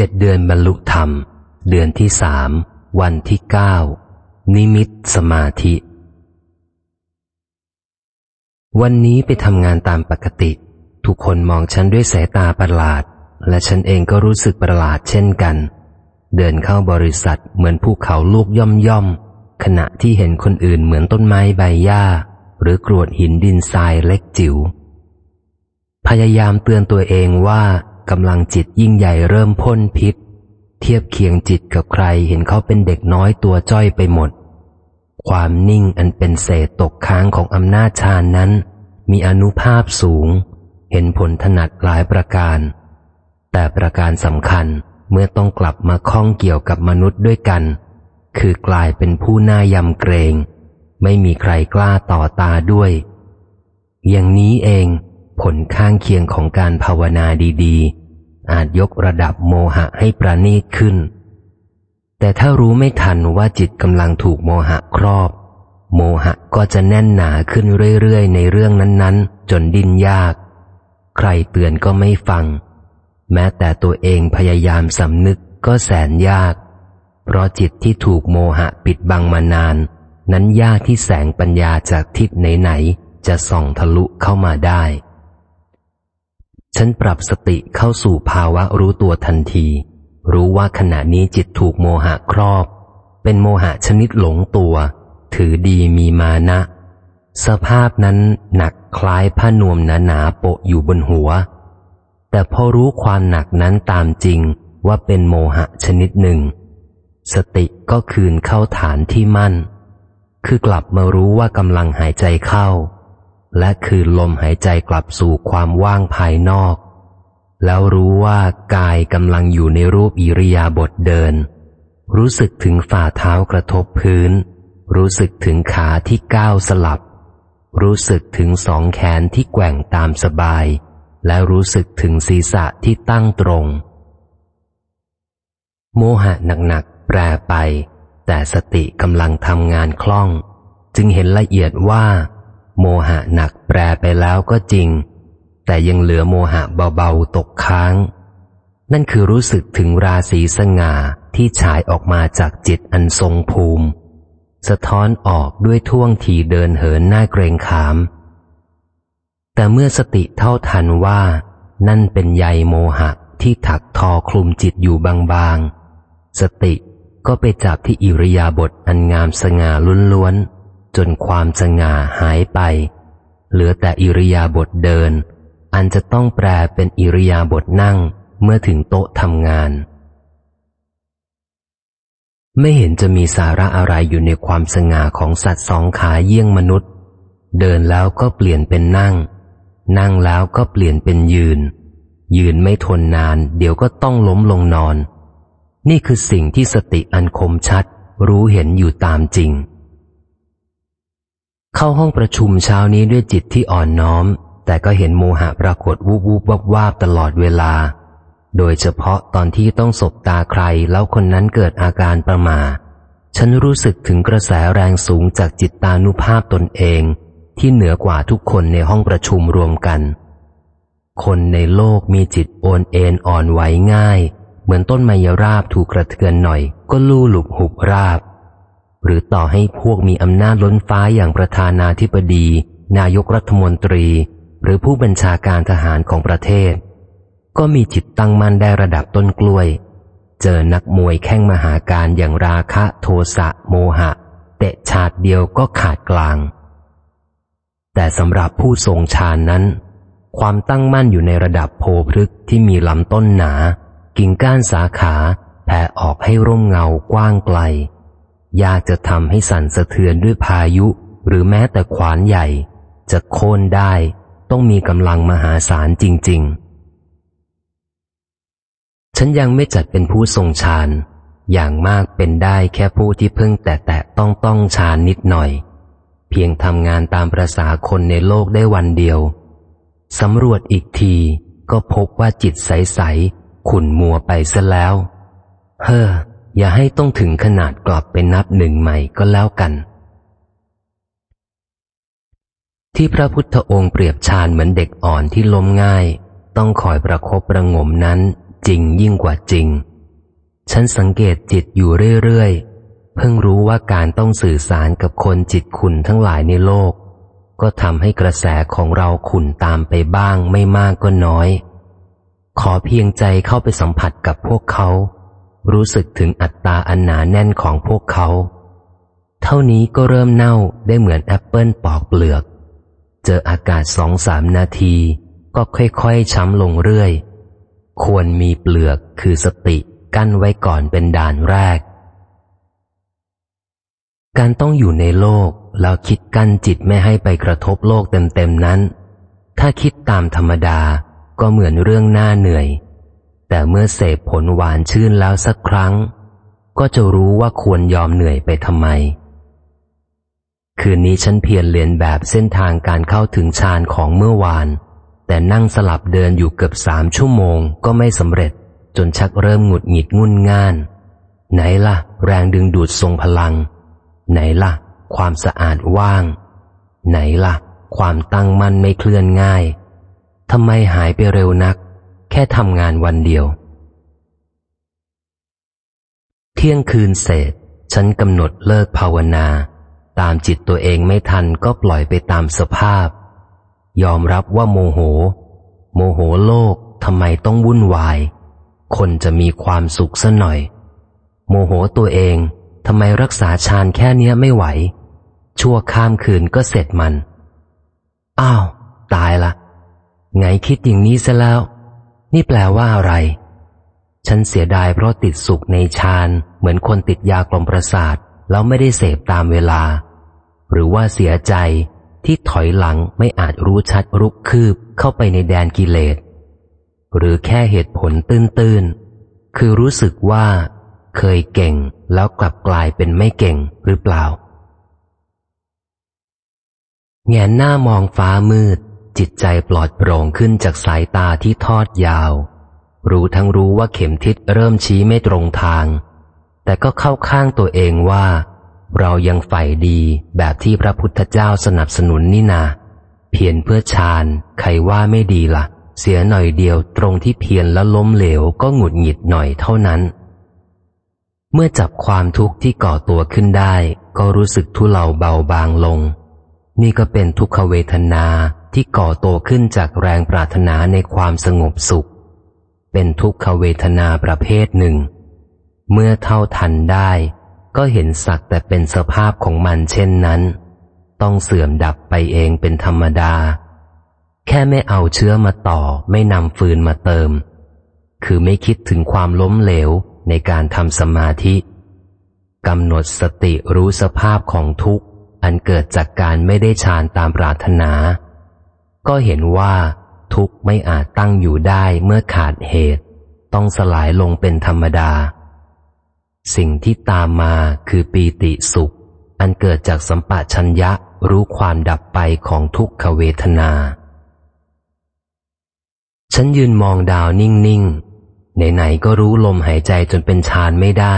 เจ็ดเดือนบรรลุธรรม เดือนที่สามวันที่เก้านิมิตสมาธิ วันนี้ไปทำงานตามปกติ ทุกคนมองฉันด้วยสายตาประหลาด และฉันเองก็รู้สึกประหลาดเช่นกัน เดินเข้าบริษัทเหมือนภูเขาลูกย่อมย่อม ขณะที่เห็นคนอื่นเหมือนต้นไม้ใบหญ้า หรือกรวดหินดินทรายเล็กจิว๋วพยายามเตือนตัวเองว่า กำลังจิตยิ่งใหญ่เริ่มพ่นพิษ เทียบเคียงจิตกับใครเห็นเขาเป็นเด็กน้อยตัวจ้อยไปหมด ความนิ่งอันเป็นเศษตกค้างของอำนาจฌานนั้น มีอนุภาพสูง เห็นผลถนัดหลายประการ แต่ประการสำคัญเมื่อต้องกลับมาข้องเกี่ยวกับมนุษย์ด้วยกัน คือกลายเป็นผู้น่ายำเกรง ไม่มีใครกล้าต่อตาด้วย อย่างนี้เอง ผลข้างเคียงของการภาวนาดีๆ อาจยกระดับโมหะให้ประณีตขึ้น แต่ถ้ารู้ไม่ทันว่าจิตกำลังถูกโมหะครอบ โมหะก็จะแน่นหนาขึ้นเรื่อยๆ ในเรื่องนั้นๆ จนดิ้นยาก ใครเตือนก็ไม่ฟัง แม้แต่ตัวเองพยายามสำนึกก็แสนยาก เพราะจิตที่ถูกโมหะปิดบังมานาน นั้นยากที่แสงปัญญาจากทิศไหนๆจะส่องทะลุเข้ามาได้ ฉันปรับสติเข้าสู่ภาวะรู้ตัวทันที รู้ว่าขณะนี้จิตถูกโมหะครอบ เป็นโมหะชนิดหลงตัว ถือดีมีมานะ สภาพนั้นหนักคล้ายผ้านวมหนาหนาโปะอยู่บนหัว แต่พอรู้ความหนักนั้นตามจริงว่าเป็นโมหะชนิดหนึ่ง สติก็คืนเข้าฐานที่มั่น คือกลับมารู้ว่ากำลังหายใจเข้า และคืนลมหายใจกลับสู่ความว่างภายนอก แล้วรู้ว่ากายกำลังอยู่ในรูปอิริยาบถเดิน รู้สึกถึงฝ่าเท้ากระทบพื้น รู้สึกถึงขาที่ก้าวสลับ รู้สึกถึงสองแขนที่แกว่งตามสบาย และรู้สึกถึงศีรษะที่ตั้งตรง โมหะหนักๆแปรไป แต่สติกำลังทำงานคล่อง จึงเห็นละเอียดว่า โมหะหนักแปรไปแล้วก็จริง แต่ยังเหลือโมหะเบาๆตกค้าง นั่นคือรู้สึกถึงราศีสง่าที่ฉายออกมาจากจิตอันทรงภูมิ สะท้อนออกด้วยท่วงทีเดินเหินหน้าเกรงขาม แต่เมื่อสติเท่าทันว่า นั่นเป็นใยโมหะที่ถักทอคลุมจิตอยู่บางๆ สติก็ไปจับที่อิริยาบถอันงามสง่าล้วนๆ จนความสง่าหายไป เหลือแต่อิริยาบถเดิน อันจะต้องแปลเป็นอิริยาบถนั่งเมื่อถึงโต๊ะทำงาน ไม่เห็นจะมีสาระอะไรอยู่ในความสง่าของสัตว์สองขาเยี่ยงมนุษย์ เดินแล้วก็เปลี่ยนเป็นนั่ง นั่งแล้วก็เปลี่ยนเป็นยืน ยืนไม่ทนนาน เดี๋ยวก็ต้องล้มลงนอน นี่คือสิ่งที่สติอันคมชัด รู้เห็นอยู่ตามจริง เข้าห้องประชุมเช้านี้ด้วยจิตที่อ่อนน้อม แต่ก็เห็นโมหะปรากฏวูบวูบวับวาบตลอดเวลา โดยเฉพาะตอนที่ต้องสบตาใครแล้วคนนั้นเกิดอาการประมา ฉันรู้สึกถึงกระแสแรงสูงจากจิตตานุภาพตนเอง ที่เหนือกว่าทุกคนในห้องประชุมรวมกัน คนในโลกมีจิตโอนเอ็นอ่อนไหวง่าย เหมือนต้นไมยราบถูกกระเทือนหน่อย ก็ลู่หลุบหุบราบ หรือต่อให้พวกมีอำนาจล้นฟ้าอย่างประธานาธิบดี นายกรัฐมนตรี หรือผู้บัญชาการทหารของประเทศ ก็มีจิตตั้งมั่นได้ระดับต้นกล้วย เจอนักมวยแข่งมหาการอย่างราคะโทสะโมหะ เตะฉาดเดียวก็ขาดกลาง แต่สำหรับผู้ทรงฌานนั้น ความตั้งมั่นอยู่ในระดับโพพฤกที่มีลำต้นหนา กิ่งก้านสาขาแผ่ออกให้ร่มเงากว้างไกล ยากจะทำให้สั่นสะเทือนด้วยพายุ หรือแม้แต่ขวานใหญ่ จะโค่นได้ ต้องมีกำลังมหาศาลจริง ๆ ฉันยังไม่จัดเป็นผู้ทรงฌานอย่างมากเป็นได้แค่ผู้ที่เพิ่งแต่แตะต้องต้องฌานนิดหน่อย เพียงทำงานตามประษาคนในโลกได้วันเดียวสำรวจอีกทีก็พบว่าจิตใส ๆ ขุ่นมัวไปซะแล้ว เฮ้อ อย่าให้ต้องถึงขนาดกลับไปนับหนึ่งใหม่ก็แล้วกัน ที่พระพุทธองค์เปรียบฌานเหมือนเด็กอ่อนที่ล้มง่าย ต้องคอยประครบประงมนั้นจริงยิ่งกว่าจริง ฉันสังเกตจิตอยู่เรื่อยๆ เพิ่งรู้ว่าการต้องสื่อสารกับคนจิตขุนทั้งหลายในโลก ก็ทำให้กระแสของเราขุนตามไปบ้างไม่มากก็น้อย ขอเพียงใจเข้าไปสัมผัสกับพวกเขา รู้สึกถึงอัตตาอันหนาแน่นของพวกเขา เท่านี้ก็เริ่มเน่าได้เหมือนแอปเปิลปอกเปลือก เจออากาศสองสามนาที ก็ค่อยๆ ช้ำลงเรื่อย ควรมีเปลือกคือสติกั้นไว้ก่อนเป็นด่านแรก การต้องอยู่ในโลกแล้วคิดกั้นจิตไม่ให้ไปกระทบโลกเต็มๆนั้น ถ้าคิดตามธรรมดาก็เหมือนเรื่องหน่าเหนื่อย แต่เมื่อเสพผลหวานชื่นแล้วสักครั้ง ก็จะรู้ว่าควรยอมเหนื่อยไปทำไม คืนนี้ฉันเพียรเรียนแบบเส้นทางการเข้าถึงฌานของเมื่อวาน แต่นั่งสลับเดินอยู่เกือบสามชั่วโมงก็ไม่สำเร็จ จนชักเริ่มหงุดหงิดงุนง่าน ไหนละ่ะ แรงดึงดูดทรงพลัง ไหนละ่ะ ความสะอาดว่าง ไหนละ่ะ ความตั้งมั่นไม่เคลื่อนง่ายทำไมหายไปเร็วนัก ค่ทำงานวันเดียว เที่ยงคืนเศษ ฉันกำหนดเลิกภาวนา ตามจิตตัวเองไม่ทันก็ปล่อยไปตามสภาพ ยอมรับว่าโมโห โมโหโลกทำไมต้องวุ่นวาย คนจะมีความสุขซะหน่อย โมโหตัวเองทำไมรักษาฌานแค่เนี้ยไม่ไหว ชั่วข้ามคืนก็เสร็จมัน อ้าว ตายละไงคิดอย่างนี้ซะแล้ว นี่แปลว่าอะไร ฉันเสียดายเพราะติดสุขในฌานเหมือนคนติดยากลมประสาทแล้วไม่ได้เสพตามเวลา หรือว่าเสียใจที่ถอยหลังไม่อาจรู้ชัดรุกคืบเข้าไปในแดนกิเลส หรือแค่เหตุผลตื้นๆ คือรู้สึกว่า เคยเก่งแล้วกลับกลายเป็นไม่เก่งหรือเปล่าแงนหน้ามองฟ้ามืด จิตใจปลอดโปร่งขึ้นจากสายตาที่ทอดยาว รู้ทั้งรู้ว่าเข็มทิศเริ่มชี้ไม่ตรงทาง แต่ก็เข้าข้างตัวเองว่า เรายังใฝ่ดีแบบที่พระพุทธเจ้าสนับสนุนนี่นา เพียรเพื่อฌานใครว่าไม่ดีละ่ะ เสียหน่อยเดียวตรงที่เพียรและล้มเหลวก็หงุดหงิดหน่อยเท่านั้น เมื่อจับความทุกข์ที่ก่อตัวขึ้นได้ ก็รู้สึกทุเลาเบาบางลง นี่ก็เป็นทุกขเวทนา ที่ก่อโตขึ้นจากแรงปรารถนาในความสงบสุข เป็นทุกขเวทนาประเภทหนึ่ง เมื่อเท่าทันได้ ก็เห็นสักแต่เป็นสภาพของมันเช่นนั้น ต้องเสื่อมดับไปเองเป็นธรรมดา แค่ไม่เอาเชื้อมาต่อไม่นำฟืนมาเติม คือไม่คิดถึงความล้มเหลวในการทำสมาธิกำหนดสติรู้สภาพของทุกข์ อันเกิดจากการไม่ได้ฌานตามปรารถนา ก็เห็นว่า ทุกข์ไม่อาจตั้งอยู่ได้เมื่อขาดเหตุ ต้องสลายลงเป็นธรรมดา สิ่งที่ตามมาคือปีติสุข อันเกิดจากสัมปะชัญญะรู้ความดับไปของทุกขเวทนา ฉันยืนมองดาวนิ่งๆไหนๆก็รู้ลมหายใจจนเป็นฌานไม่ได้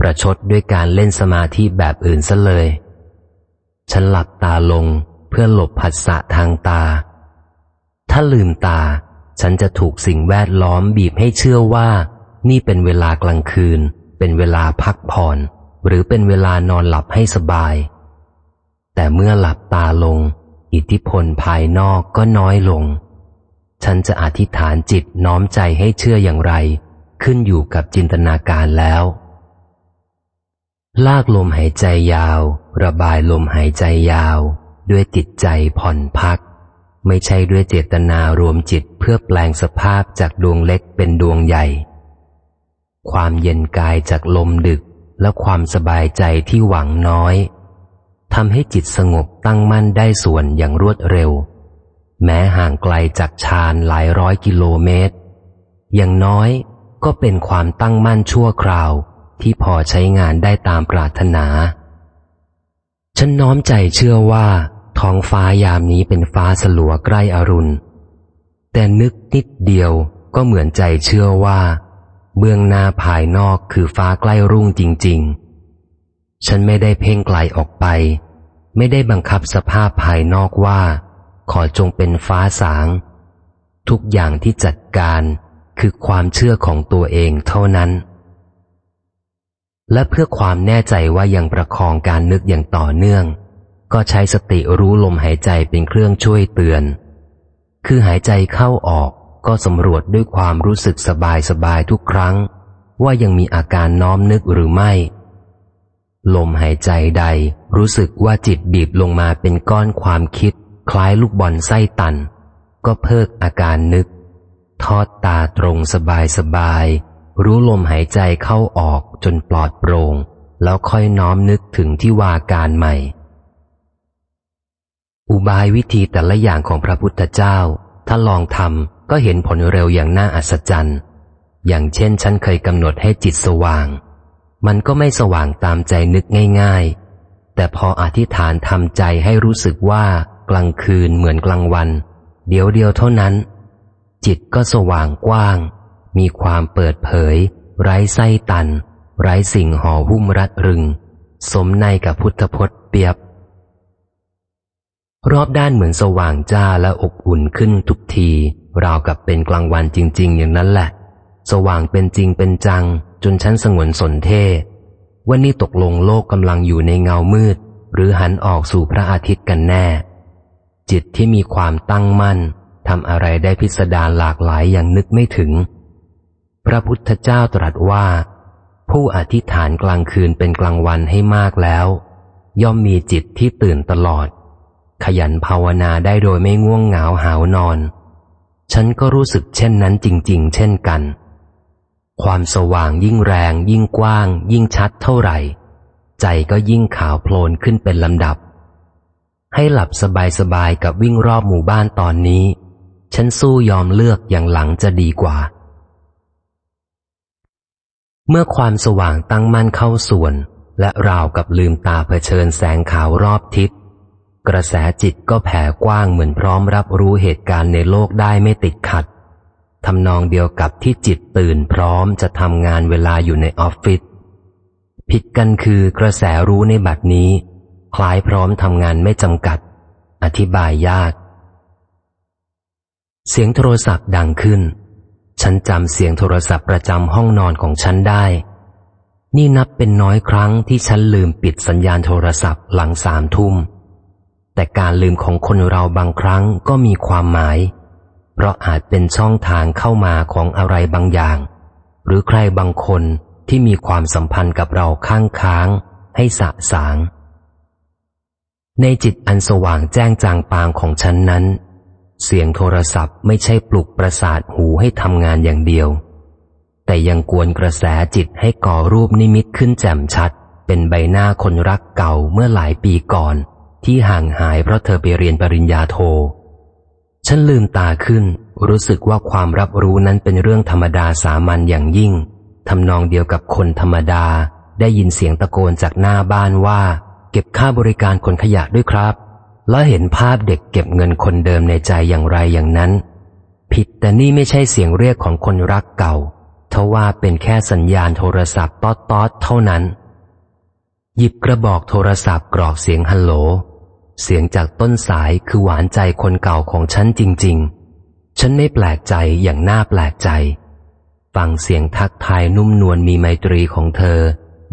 ประชดด้วยการเล่นสมาธิแบบอื่นซะเลย ฉันหลับตาลงเพื่อหลบผัสสะทางตา ถ้าลืมตา ฉันจะถูกสิ่งแวดล้อมบีบให้เชื่อว่า นี่เป็นเวลากลางคืน เป็นเวลาพักผ่อน หรือเป็นเวลานอนหลับให้สบาย แต่เมื่อหลับตาลง อิทธิพลภายนอกก็น้อยลง ฉันจะอธิษฐานจิตน้อมใจให้เชื่ออย่างไร ขึ้นอยู่กับจินตนาการแล้ว ลากลมหายใจยาว ระบายลมหายใจยาว ด้วยจิตใจผ่อนพัก ไม่ใช่ด้วยเจตนารวมจิตเพื่อแปลงสภาพจากดวงเล็กเป็นดวงใหญ่ ความเย็นกายจากลมดึกและความสบายใจที่หวังน้อยทำให้จิตสงบตั้งมั่นได้ส่วนอย่างรวดเร็ว แม้ห่างไกลจากชานหลายร้อยกิโลเมตร อย่างน้อยก็เป็นความตั้งมั่นชั่วคราวที่พอใช้งานได้ตามปรารถนา ฉันน้อมใจเชื่อว่า ท้องฟ้ายามนี้เป็นฟ้าสลัวใกล้อรุณ แต่นึกนิดเดียวก็เหมือนใจเชื่อว่า เบื้องหน้าภายนอกคือฟ้าใกล้รุ่งจริง ๆ ฉันไม่ได้เพ่งไกลออกไป ไม่ได้บังคับสภาพภายนอกว่า ขอจงเป็นฟ้าสาง ทุกอย่างที่จัดการคือความเชื่อของตัวเองเท่านั้น และเพื่อความแน่ใจว่ายังประคองการนึกอย่างต่อเนื่อง ก็ใช้สติรู้ลมหายใจเป็นเครื่องช่วยเตือน คือหายใจเข้าออกก็สำรวจด้วยความรู้สึกสบายสบายทุกครั้ง ว่ายังมีอาการน้อมนึกหรือไม่ ลมหายใจใดรู้สึกว่าจิตบีบลงมาเป็นก้อนความคิด คล้ายลูกบอลไส้ตัน ก็เพิกอาการนึก ทอดตาตรงสบายสบาย รู้ลมหายใจเข้าออกจนปลอดโปรง่งแล้วค่อยน้อมนึกถึงที่วาการใหม่ อุบายวิธีแต่ละอย่างของพระพุทธเจ้า ถ้าลองทำก็เห็นผลเร็วอย่างน่าอัศจรรย์ อย่างเช่นฉันเคยกำหนดให้จิตสว่าง มันก็ไม่สว่างตามใจนึกง่าย ๆ แต่พออธิษฐานทำใจให้รู้สึกว่ากลางคืนเหมือนกลางวัน เดียวเดียวเท่านั้น จิตก็สว่างกว้าง มีความเปิดเผย ไร้ไส้ตัน ไร้สิ่งห่อหุ้มรัดรึง สมในกับพุทธพจน์เปียบ รอบด้านเหมือนสว่างจ้าและอบอุ่นขึ้นทุกที ราวกับเป็นกลางวันจริง ๆ อย่างนั้นแหละ สว่างเป็นจริงเป็นจัง จนฉันสงวนสนเทว่านี่ตกลงโลกกำลังอยู่ในเงามืด หรือหันออกสู่พระอาทิตย์กันแน่ จิตที่มีความตั้งมั่นทำอะไรได้พิสดารหลากหลายอย่างนึกไม่ถึง พระพุทธเจ้าตรัสว่า ผู้อธิษฐานกลางคืนเป็นกลางวันให้มากแล้ว ย่อมมีจิตที่ตื่นตลอด ขยันภาวนาได้โดยไม่ง่วงเหงาหาวนอน ฉันก็รู้สึกเช่นนั้นจริง ๆ เช่นกัน ความสว่างยิ่งแรง ยิ่งกว้าง ยิ่งชัดเท่าไหร่ ใจก็ยิ่งขาวโพลนขึ้นเป็นลำดับ ให้หลับสบายๆกับวิ่งรอบหมู่บ้านตอนนี้ ฉันสู้ยอมเลือกอย่างหลังจะดีกว่า เมื่อความสว่างตั้งมั่นเข้าส่วน และราวกับลืมตาเผชิญแสงขาวรอบทิศ กระแสจิตก็แผ่กว้างเหมือนพร้อมรับรู้เหตุการณ์ในโลกได้ไม่ติดขัดทำนองเดียวกับที่จิตตื่นพร้อมจะทำงานเวลาอยู่ในออฟฟิศผิดกันคือกระแสรู้ในบัดนี้ คล้ายพร้อมทำงานไม่จำกัด อธิบายยาก เสียงโทรศัพท์ดังขึ้น ฉันจำเสียงโทรศัพท์ประจำห้องนอนของฉันได้ นี่นับเป็นน้อยครั้งที่ฉันลืมปิดสัญญาณโทรศัพท์หลังสามทุ่ม แต่การลืมของคนเราบางครั้งก็มีความหมาย เพราะอาจเป็นช่องทางเข้ามาของอะไรบางอย่าง หรือใครบางคนที่มีความสัมพันธ์กับเราข้างค้าง ให้สะสาง ในจิตอันสว่างแจ้งจางปางของฉันนั้น เสียงโทรศัพท์ไม่ใช่ปลุกประสาทหูให้ทำงานอย่างเดียว แต่ยังกวนกระแสจิตให้ก่อรูปนิมิตขึ้นแจ่มชัด เป็นใบหน้าคนรักเก่าเมื่อหลายปีก่อน ที่ห่างหายเพราะเธอไปเรียนปริญญาโท ฉันลืมตาขึ้น รู้สึกว่าความรับรู้นั้นเป็นเรื่องธรรมดาสามัญอย่างยิ่งทำนองเดียวกับคนธรรมดา ได้ยินเสียงตะโกนจากหน้าบ้านว่า เก็บค่าบริการขนขยะด้วยครับ แล้วเห็นภาพเด็กเก็บเงินคนเดิมในใจอย่างไรอย่างนั้น ผิดแต่นี่ไม่ใช่เสียงเรียกของคนรักเก่าทว่าเป็นแค่สัญญาณโทรศัพท์ต๊อดต๊อดเท่านั้น หยิบกระบอกโทรศัพท์กรอกเสียงฮัลโหล เสียงจากต้นสายคือหวานใจคนเก่าของฉันจริง ๆ ฉันไม่แปลกใจอย่างน่าแปลกใจ ฟังเสียงทักทายนุ่มนวลมีไมตรีของเธอ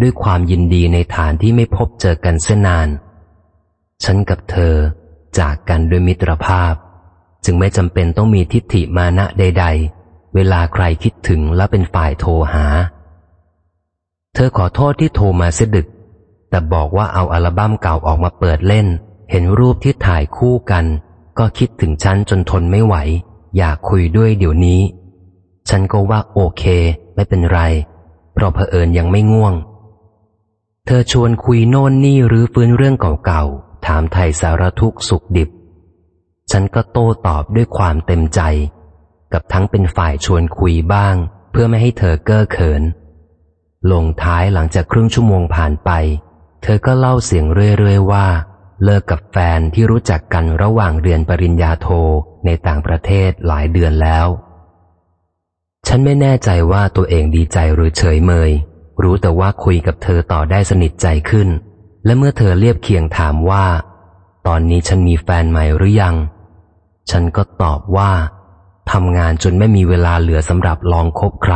ด้วยความยินดีในฐานที่ไม่พบเจอกันเส้นนาน ฉันกับเธอ จากกันด้วยมิตรภาพ จึงไม่จำเป็นต้องมีทิฏฐิมานะใด ๆ เวลาใครคิดถึงแล้วเป็นฝ่ายโทรหา เธอขอโทษที่โทรมาเสดึก แต่บอกว่าเอาอัลบั้มเก่าออกมาเปิดเล่น เห็นรูปที่ถ่ายคู่กัน ก็คิดถึงฉันจนทนไม่ไหว อยากคุยด้วยเดี๋ยวนี้ ฉันก็ว่าโอเค ไม่เป็นไร เพราะเผอิญยังไม่ง่วง เธอชวนคุยโน่นนี่หรือฟื้นเรื่องเก่าๆ ถามไทยสารทุกสุขดิบ ฉันก็โต้ตอบด้วยความเต็มใจ กับทั้งเป็นฝ่ายชวนคุยบ้าง เพื่อไม่ให้เธอเก้อเขิน ลงท้ายหลังจากครึ่งชั่วโมงผ่านไป เธอก็เล่าเสียงเรื่อยๆว่า เลิกกับแฟนที่รู้จักกันระหว่างเรียนปริญญาโทในต่างประเทศหลายเดือนแล้ว ฉันไม่แน่ใจว่าตัวเองดีใจหรือเฉยเมย รู้แต่ว่าคุยกับเธอต่อได้สนิทใจขึ้น และเมื่อเธอเรียบเคียงถามว่า ตอนนี้ฉันมีแฟนใหม่หรือยัง ฉันก็ตอบว่าทำงานจนไม่มีเวลาเหลือสำหรับลองคบใคร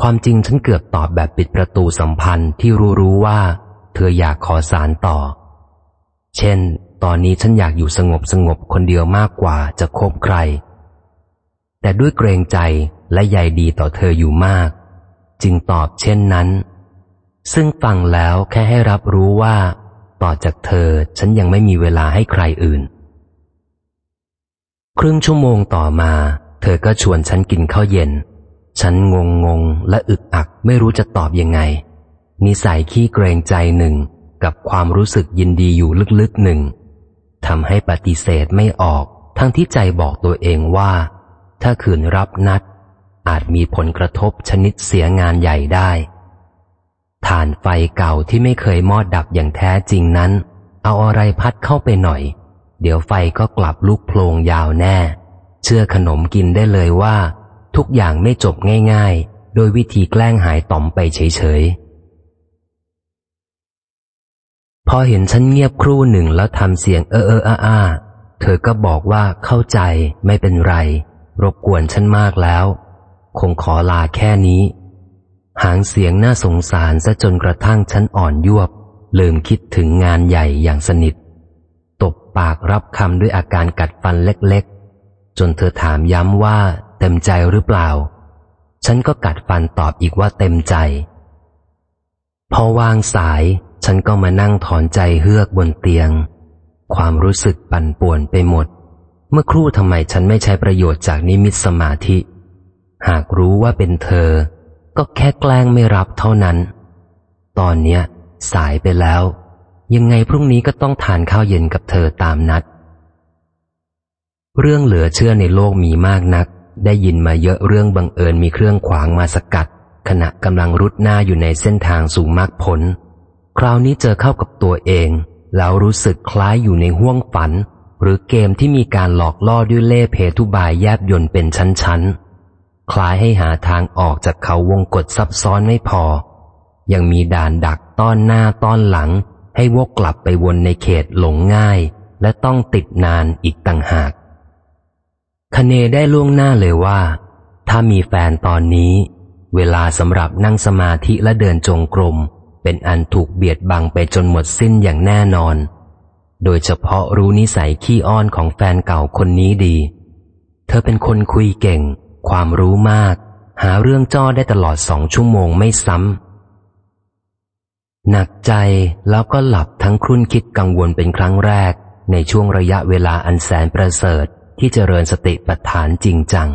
ความจริงฉันเกือบตอบแบบปิดประตูสัมพันธ์ที่รู้รู้ว่า เธออยากขอสารต่อ เช่น ตอนนี้ฉันอยากอยู่สงบสงบคนเดียวมากกว่าจะคบใคร แต่ด้วยเกรงใจและใยดีต่อเธออยู่มาก จึงตอบเช่นนั้น ซึ่งฟังแล้วแค่ให้รับรู้ว่า ต่อจากเธอฉันยังไม่มีเวลาให้ใครอื่น ครึ่งชั่วโมงต่อมา เธอก็ชวนฉันกินข้าวเย็น ฉันงงงงและอึกอักไม่รู้จะตอบยังไง นิสัยขี้เกรงใจหนึ่งกับความรู้สึกยินดีอยู่ลึกๆหนึ่งทำให้ปฏิเสธไม่ออก ทั้งที่ใจบอกตัวเองว่า ถ้าขืนรับนัด อาจมีผลกระทบชนิดเสียงานใหญ่ได้ฐานไฟเก่าที่ไม่เคยมอดดับอย่างแท้จริงนั้น เอาอะไรพัดเข้าไปหน่อย เดี๋ยวไฟก็กลับลุกโพลงยาวแน่ เชื่อขนมกินได้เลยว่า ทุกอย่างไม่จบง่าย ๆ โดยวิธีแกล้งหายต่อมไปเฉยๆ พอเห็นฉันเงียบครู่หนึ่งแล้วทำเสียงเออเอออาอาเธอก็บอกว่าเข้าใจไม่เป็นไร รบกวนฉันมากแล้ว คงขอลาแค่นี้ หางเสียงน่าสงสารซะจนกระทั่งฉันอ่อนยวบ ลืมคิดถึงงานใหญ่อย่างสนิท ตบปากรับคำด้วยอาการกัดฟันเล็กๆ จนเธอถามย้ำว่า ต็มใจหรือเปล่า ฉันก็กัดฟันตอบอีกว่าเต็มใจ พอวางสาย ฉันก็มานั่งถอนใจเฮือกบนเตียง ความรู้สึกปั่นป่วนไปหมด เมื่อครู่ทำไมฉันไม่ใช้ประโยชน์จากนิมิตสมาธิ หากรู้ว่าเป็นเธอ ก็แค่แกล้งไม่รับเท่านั้น ตอนเนี้ย สายไปแล้ว ยังไงพรุ่งนี้ก็ต้องทานข้าวเย็นกับเธอตามนัดเรื่องเหลือเชื่อในโลกมีมากนัก ได้ยินมาเยอะเรื่องบังเอิญมีเครื่องขวางมาสกัด ขณะกำลังรุดหน้าอยู่ในเส้นทางสู่มรรคผล คราวนี้เจอเข้ากับตัวเอง แล้วรู้สึกคล้ายอยู่ในห้วงฝัน หรือเกมที่มีการหลอกล่อด้วยเล่เพทุบายแยบยนเป็นชั้นๆ คล้ายให้หาทางออกจากเขาวงกฏซับซ้อนไม่พอ ยังมีด่านดักต้อนหน้าต้อนหลัง ให้วกกลับไปวนในเขตหลงง่าย และต้องติดนานอีกต่างหาก คเนได้ล่วงหน้าเลยว่า ถ้ามีแฟนตอนนี้ เวลาสำหรับนั่งสมาธิและเดินจงกรม เป็นอันถูกเบียดบังไปจนหมดสิ้นอย่างแน่นอน โดยเฉพาะรู้นิสัยขี้อ้อนของแฟนเก่าคนนี้ดี เธอเป็นคนคุยเก่ง ความรู้มาก หาเรื่องจ้อได้ตลอดสองชั่วโมงไม่ซ้ำหนักใจแล้วก็หลับทั้งครุ่นคิดกังวลเป็นครั้งแรก ในช่วงระยะเวลาอันแสนประเสริฐ ที่เจริญสติปัฏฐานจริงจัง